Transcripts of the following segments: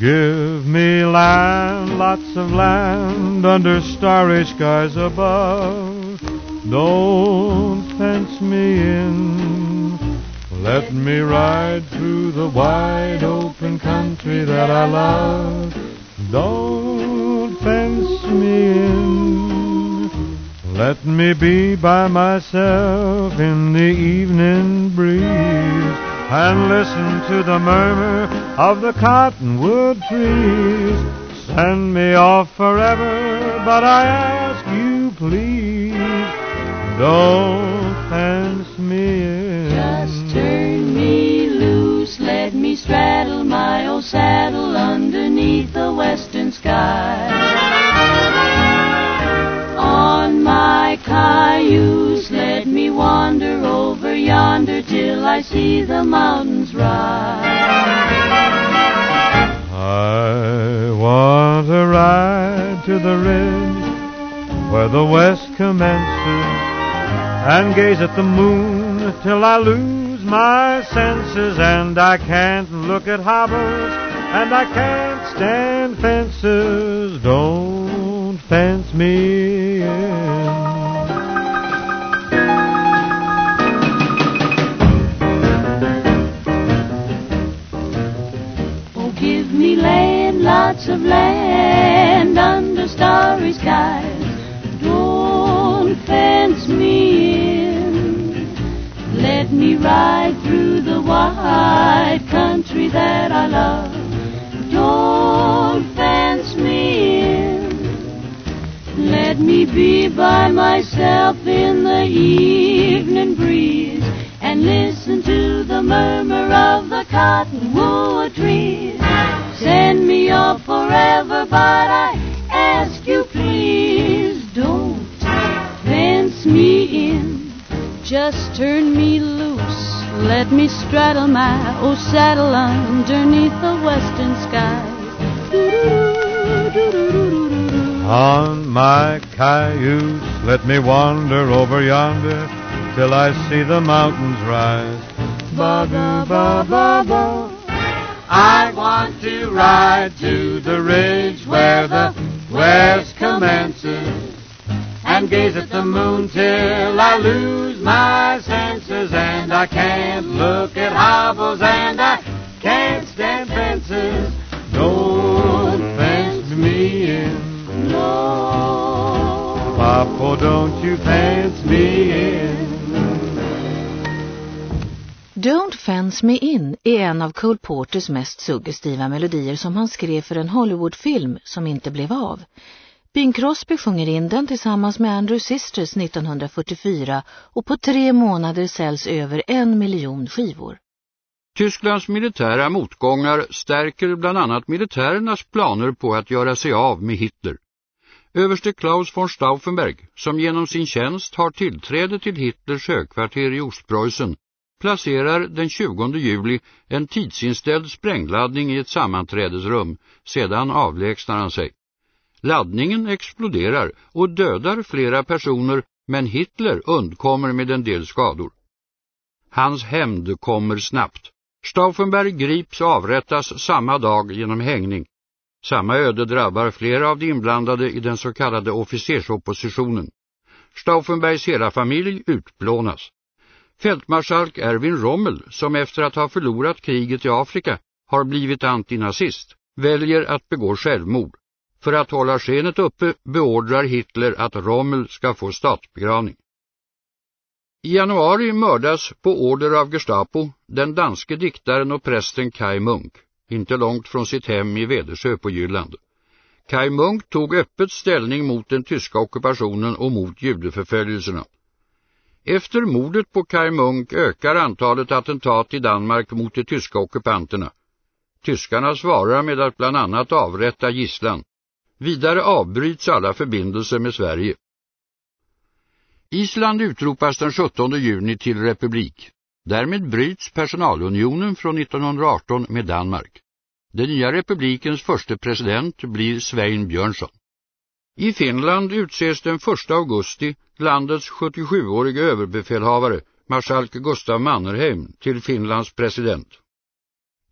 Give me land, lots of land under starry skies above. Don't fence me in. Let me ride through the wide open country that I love. Don't fence me in. Let me be by myself in the evening breeze and listen to the murmur of the cottonwood trees. Send me off forever, but I ask you please, don't fence me in. Just turn me loose, let me straddle my old saddle underneath the western sky. On my cayuse, yonder till I see the mountains rise. I want to ride to the ridge where the west commences and gaze at the moon till I lose my senses and I can't look at hobbles and I can't stand fences. Don't fence me give me land, lots of land under starry skies. Don't fence me in. Let me ride through the wide country that I love. Don't fence me in. Let me be by myself in the evening breeze and listen to the murmur of the cottonwood Just turn me loose. Let me straddle my old saddle underneath the western sky. On my cayuse, let me wander over yonder till I see the mountains rise. Ba ba ba ba ba. I want to ride to the ridge where the west commences and gaze at the moon till I lose my senses and I can't look at hobbles and I can't stand fences. Don't fence me in. No. Papa, don't you fence me in. Don't Fence Me In är en av Cole Porters mest suggestiva melodier som han skrev för en Hollywoodfilm som inte blev av. Bing Crosby sjunger in den tillsammans med Andrew Sisters 1944 och på tre månader säljs över en miljon skivor. Tysklands militära motgångar stärker bland annat militärernas planer på att göra sig av med Hitler. Överste Klaus von Stauffenberg, som genom sin tjänst har tillträde till Hitlers högkvarter i Ostpreussen, placerar den 20 juli en tidsinställd sprängladdning i ett sammanträdesrum, sedan avlägsnar han sig. Laddningen exploderar och dödar flera personer men Hitler undkommer med en del skador. Hans hämnd kommer snabbt. Stauffenberg grips och avrättas samma dag genom hängning. Samma öde drabbar flera av de inblandade i den så kallade officersoppositionen. Stauffenbergs hela familj utplånas. Fältmarskalk Erwin Rommel, som efter att ha förlorat kriget i Afrika har blivit antinazist, väljer att begå självmord. För att hålla skenet uppe beordrar Hitler att Rommel ska få statsbegravning. I januari mördas på order av Gestapo den danske diktaren och prästen Kai Munk, inte långt från sitt hem i Vedersö på Jylland. Kai Munk tog öppet ställning mot den tyska ockupationen och mot judeförföljelserna. Efter mordet på Kai Munk ökar antalet attentat i Danmark mot de tyska ockupanterna. Tyskarna svarar med att bland annat avrätta gisslan. Vidare avbryts alla förbindelser med Sverige. Island utropas den 17 juni till republik. Därmed bryts personalunionen från 1918 med Danmark. Den nya republikens första president blir Svein Björnsson. I Finland utses den 1 augusti landets 77-årige överbefälhavare, marskalk Gustav Mannerheim, till Finlands president.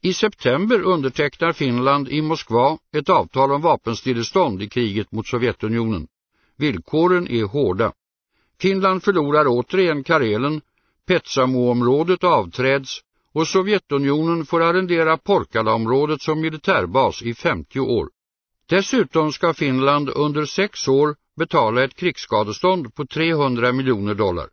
I september undertecknar Finland i Moskva ett avtal om vapenstillestånd i kriget mot Sovjetunionen. Villkoren är hårda. Finland förlorar återigen Karelen, Petsamo-området avträds och Sovjetunionen får arrendera Porkala-området som militärbas i 50 år. Dessutom ska Finland under sex år betala ett krigsskadestånd på 300 miljoner dollar.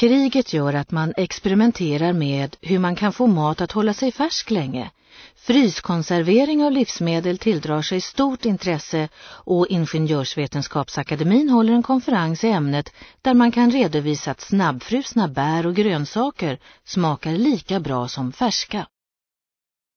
Kriget gör att man experimenterar med hur man kan få mat att hålla sig färsk länge. Fryskonservering av livsmedel tilldrar sig stort intresse och Ingenjörsvetenskapsakademin håller en konferens i ämnet där man kan redovisa att snabbfrusna bär och grönsaker smakar lika bra som färska.